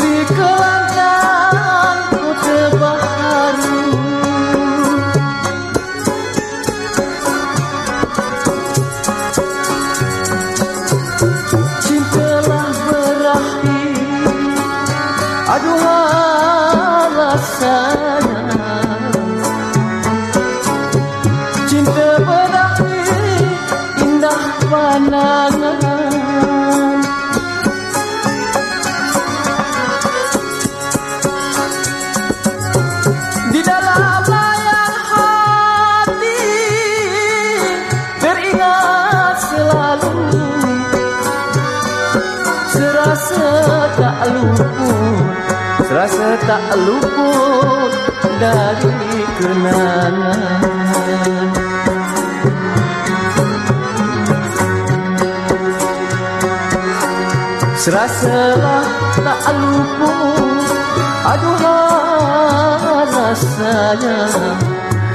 दूसरी को selalu Serasa tak luput. Serasa tak luput Dari kenangan. Seraselah tak luput. Aduh rasanya.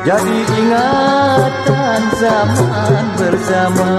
jadi ingatan zaman bersama